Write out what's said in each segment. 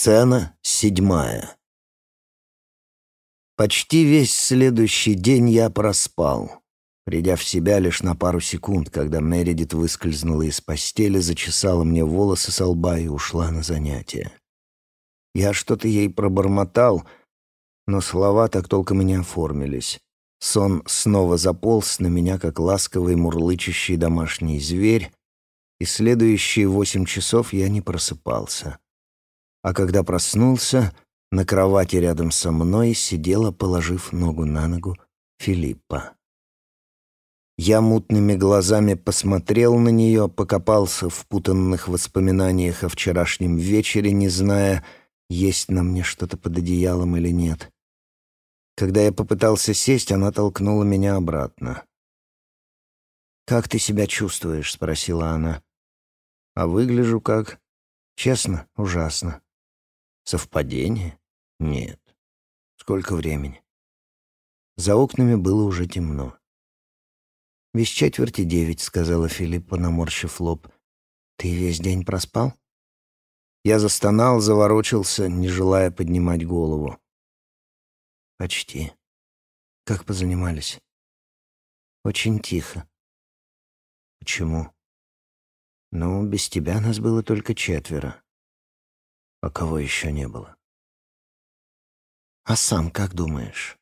Сцена седьмая. Почти весь следующий день я проспал, придя в себя лишь на пару секунд, когда Мередит выскользнула из постели, зачесала мне волосы со лба и ушла на занятия. Я что-то ей пробормотал, но слова так толком и не оформились. Сон снова заполз на меня, как ласковый мурлычущий домашний зверь, и следующие восемь часов я не просыпался а когда проснулся, на кровати рядом со мной сидела, положив ногу на ногу, Филиппа. Я мутными глазами посмотрел на нее, покопался в путанных воспоминаниях о вчерашнем вечере, не зная, есть на мне что-то под одеялом или нет. Когда я попытался сесть, она толкнула меня обратно. «Как ты себя чувствуешь?» — спросила она. «А выгляжу как...» «Честно, ужасно. Совпадение? Нет. Сколько времени? За окнами было уже темно. «Без четверти девять», — сказала Филиппа, наморщив лоб. «Ты весь день проспал?» Я застонал, заворочился, не желая поднимать голову. «Почти. Как позанимались?» «Очень тихо». «Почему?» «Ну, без тебя нас было только четверо. А кого еще не было? А сам как думаешь?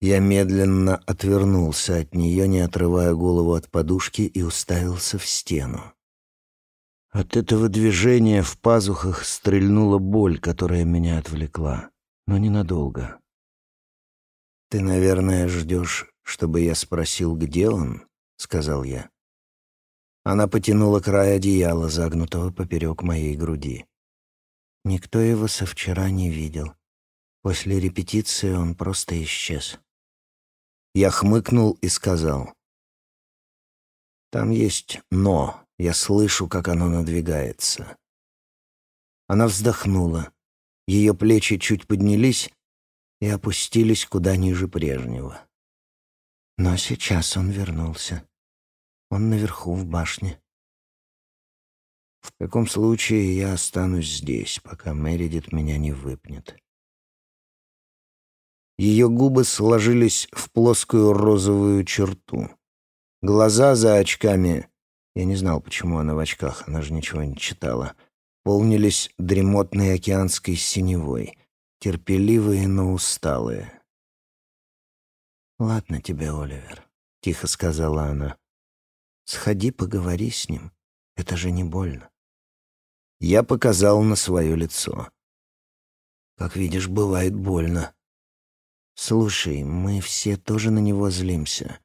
Я медленно отвернулся от нее, не отрывая голову от подушки, и уставился в стену. От этого движения в пазухах стрельнула боль, которая меня отвлекла, но ненадолго. «Ты, наверное, ждешь, чтобы я спросил, где он?» — сказал я. Она потянула край одеяла, загнутого поперек моей груди. Никто его со вчера не видел. После репетиции он просто исчез. Я хмыкнул и сказал. «Там есть «но». Я слышу, как оно надвигается». Она вздохнула. Ее плечи чуть поднялись и опустились куда ниже прежнего. Но сейчас он вернулся. Он наверху в башне. В таком случае я останусь здесь, пока Мередит меня не выпнет. Ее губы сложились в плоскую розовую черту. Глаза за очками, я не знал, почему она в очках, она же ничего не читала, полнились дремотной океанской синевой, терпеливые, но усталые. «Ладно тебе, Оливер», — тихо сказала она. «Сходи, поговори с ним. Это же не больно». Я показал на свое лицо. Как видишь, бывает больно. Слушай, мы все тоже на него злимся.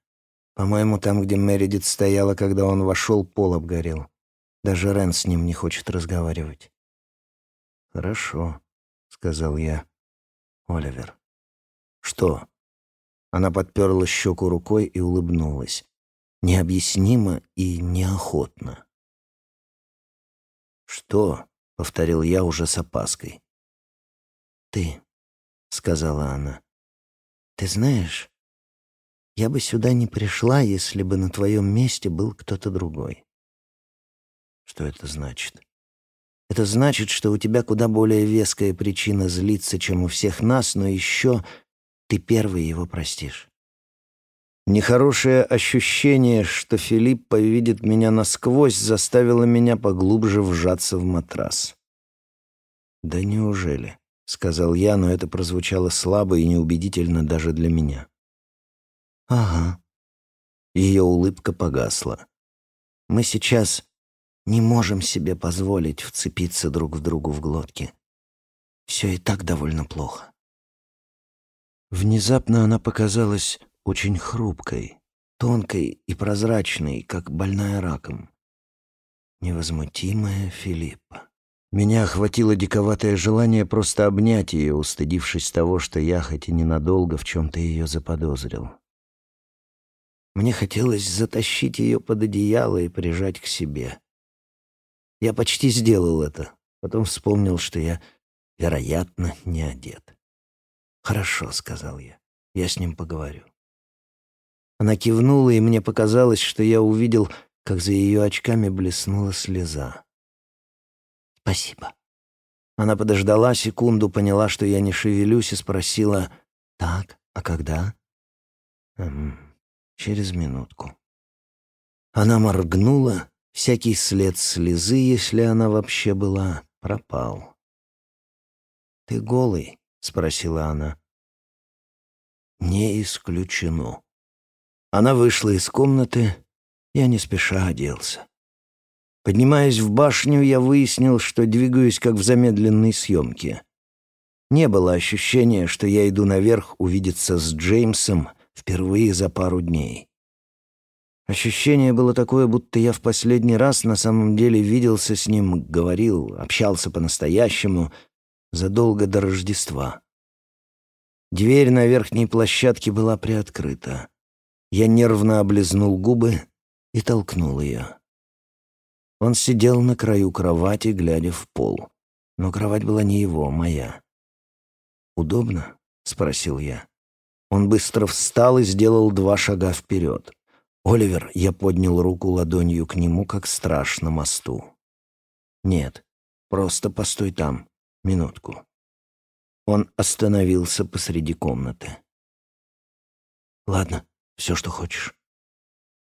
По-моему, там, где Мередит стояла, когда он вошел, пол обгорел. Даже Рен с ним не хочет разговаривать. «Хорошо», — сказал я. «Оливер». «Что?» Она подперла щеку рукой и улыбнулась. Необъяснимо и неохотно. «Что?» — повторил я уже с опаской. «Ты», — сказала она. «Ты знаешь, я бы сюда не пришла, если бы на твоем месте был кто-то другой». «Что это значит?» «Это значит, что у тебя куда более веская причина злиться, чем у всех нас, но еще ты первый его простишь». Нехорошее ощущение, что Филиппа видит меня насквозь, заставило меня поглубже вжаться в матрас. «Да неужели?» — сказал я, но это прозвучало слабо и неубедительно даже для меня. «Ага». Ее улыбка погасла. «Мы сейчас не можем себе позволить вцепиться друг в другу в глотки. Все и так довольно плохо». Внезапно она показалась очень хрупкой, тонкой и прозрачной, как больная раком. Невозмутимая Филиппа. Меня охватило диковатое желание просто обнять ее, устыдившись того, что я, хоть и ненадолго, в чем-то ее заподозрил. Мне хотелось затащить ее под одеяло и прижать к себе. Я почти сделал это, потом вспомнил, что я, вероятно, не одет. «Хорошо», — сказал я, — «я с ним поговорю». Она кивнула, и мне показалось, что я увидел, как за ее очками блеснула слеза. «Спасибо». Она подождала секунду, поняла, что я не шевелюсь, и спросила «Так, а когда?» эм, «Через минутку». Она моргнула, всякий след слезы, если она вообще была, пропал. «Ты голый?» — спросила она. «Не исключено». Она вышла из комнаты, я не спеша оделся. Поднимаясь в башню, я выяснил, что двигаюсь как в замедленной съемке. Не было ощущения, что я иду наверх увидеться с Джеймсом впервые за пару дней. Ощущение было такое, будто я в последний раз на самом деле виделся с ним, говорил, общался по-настоящему задолго до Рождества. Дверь на верхней площадке была приоткрыта. Я нервно облизнул губы и толкнул ее. Он сидел на краю кровати, глядя в пол. Но кровать была не его, а моя. «Удобно?» — спросил я. Он быстро встал и сделал два шага вперед. «Оливер», — я поднял руку ладонью к нему, как страж на мосту. «Нет, просто постой там, минутку». Он остановился посреди комнаты. «Ладно, все, что хочешь».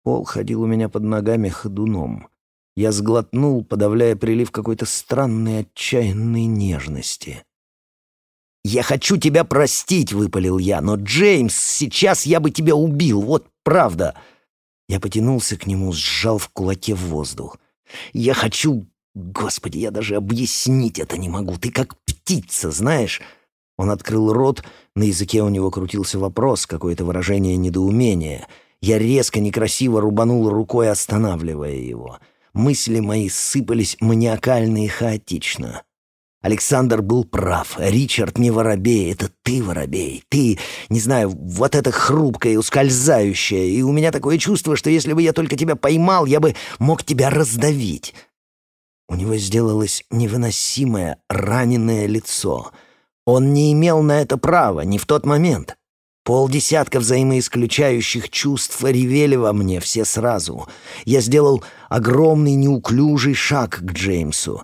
Пол ходил у меня под ногами ходуном. Я сглотнул, подавляя прилив какой-то странной отчаянной нежности. «Я хочу тебя простить», — выпалил я, — «но, Джеймс, сейчас я бы тебя убил, вот правда». Я потянулся к нему, сжал в кулаке воздух. «Я хочу... Господи, я даже объяснить это не могу. Ты как птица, знаешь?» Он открыл рот, на языке у него крутился вопрос, какое-то выражение недоумения. Я резко, некрасиво рубанул рукой, останавливая его. — Мысли мои сыпались маниакально и хаотично. Александр был прав. Ричард не воробей, это ты воробей. Ты, не знаю, вот это хрупкое, ускользающее. И у меня такое чувство, что если бы я только тебя поймал, я бы мог тебя раздавить. У него сделалось невыносимое раненое лицо. Он не имел на это права, не в тот момент. Полдесятка взаимоисключающих чувств ревели во мне все сразу. Я сделал огромный неуклюжий шаг к Джеймсу.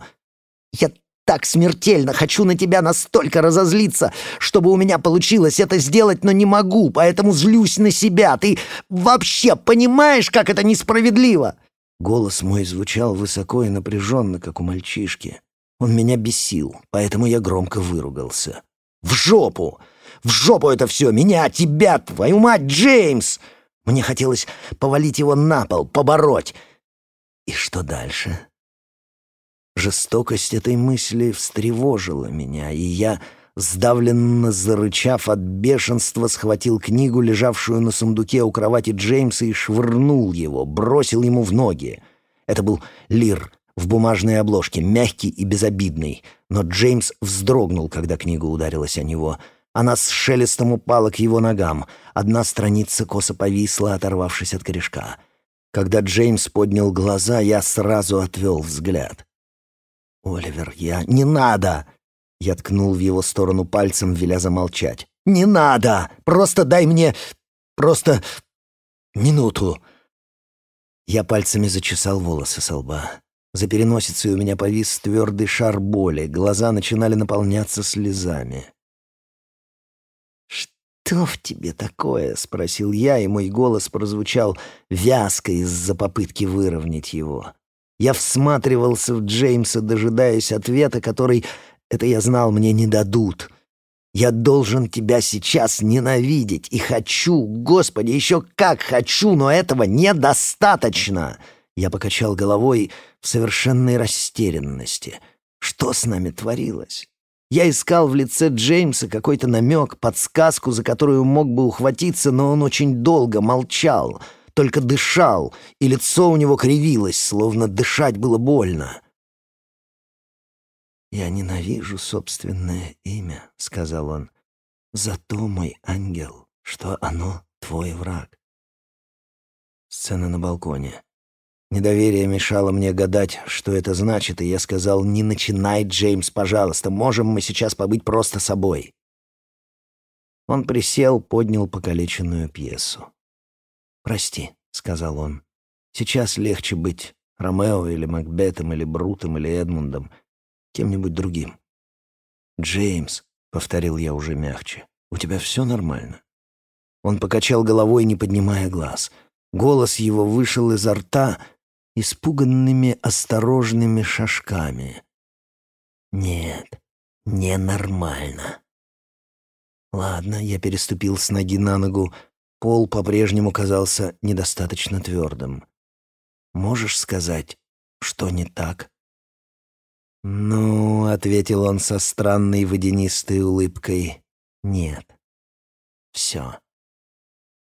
«Я так смертельно хочу на тебя настолько разозлиться, чтобы у меня получилось это сделать, но не могу, поэтому злюсь на себя. Ты вообще понимаешь, как это несправедливо?» Голос мой звучал высоко и напряженно, как у мальчишки. Он меня бесил, поэтому я громко выругался. «В жопу! В жопу это все! Меня, тебя, твою мать, Джеймс!» Мне хотелось повалить его на пол, побороть. И что дальше? Жестокость этой мысли встревожила меня, и я, сдавленно зарычав от бешенства, схватил книгу, лежавшую на сундуке у кровати Джеймса, и швырнул его, бросил ему в ноги. Это был лир в бумажной обложке, мягкий и безобидный, но Джеймс вздрогнул, когда книга ударилась о него — она с шелестом упала к его ногам. Одна страница косо повисла, оторвавшись от корешка. Когда Джеймс поднял глаза, я сразу отвел взгляд. «Оливер, я... Не надо!» Я ткнул в его сторону пальцем, веля замолчать. «Не надо! Просто дай мне... Просто... Минуту!» Я пальцами зачесал волосы со лба. За переносицей у меня повис твердый шар боли, глаза начинали наполняться слезами. «Что в тебе такое?» — спросил я, и мой голос прозвучал вязко из-за попытки выровнять его. Я всматривался в Джеймса, дожидаясь ответа, который, это я знал, мне не дадут. «Я должен тебя сейчас ненавидеть, и хочу, Господи, еще как хочу, но этого недостаточно!» Я покачал головой в совершенной растерянности. Что с нами творилось? Я искал в лице Джеймса какой-то намек, подсказку, за которую мог бы ухватиться, но он очень долго молчал, только дышал, и лицо у него кривилось, словно дышать было больно. «Я ненавижу собственное имя», — сказал он. «Зато, мой ангел, что оно твой враг». Сцена на балконе. Недоверие мешало мне гадать, что это значит, и я сказал, «Не начинай, Джеймс, пожалуйста, можем мы сейчас побыть просто собой». Он присел, поднял покалеченную пьесу. «Прости», — сказал он, — «сейчас легче быть Ромео или Макбетом или Брутом или Эдмундом, кем-нибудь другим. «Джеймс», — повторил я уже мягче, — «у тебя все нормально?» Он покачал головой, не поднимая глаз. Голос его вышел изо рта испуганными осторожными шажками. «Нет, ненормально». Ладно, я переступил с ноги на ногу. Пол по-прежнему казался недостаточно твердым. «Можешь сказать, что не так?» «Ну», — ответил он со странной водянистой улыбкой, — «нет. Все.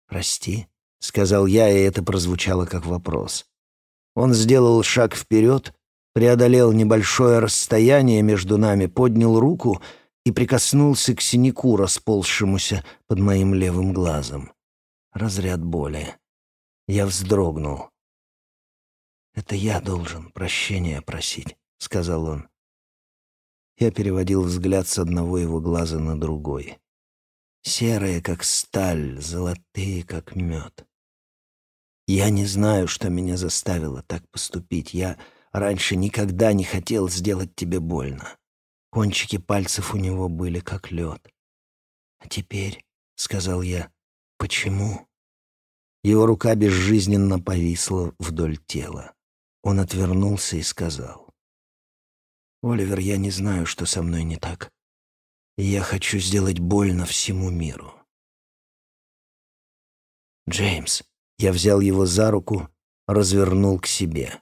Прости», — сказал я, и это прозвучало как вопрос. Он сделал шаг вперед, преодолел небольшое расстояние между нами, поднял руку и прикоснулся к синяку, расползшемуся под моим левым глазом. Разряд боли. Я вздрогнул. «Это я должен прощения просить», — сказал он. Я переводил взгляд с одного его глаза на другой. Серые, как сталь, золотые, как мед. Я не знаю, что меня заставило так поступить. Я раньше никогда не хотел сделать тебе больно. Кончики пальцев у него были как лед. «А теперь», — сказал я, — «почему?» Его рука безжизненно повисла вдоль тела. Он отвернулся и сказал. «Оливер, я не знаю, что со мной не так. Я хочу сделать больно всему миру». «Джеймс», я взял его за руку, развернул к себе.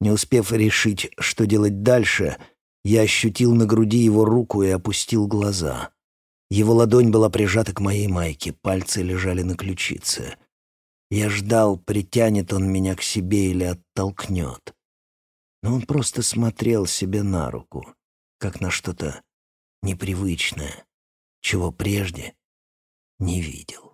Не успев решить, что делать дальше, я ощутил на груди его руку и опустил глаза. Его ладонь была прижата к моей майке, пальцы лежали на ключице. Я ждал, притянет он меня к себе или оттолкнет. Но он просто смотрел себе на руку, как на что-то непривычное, чего прежде не видел.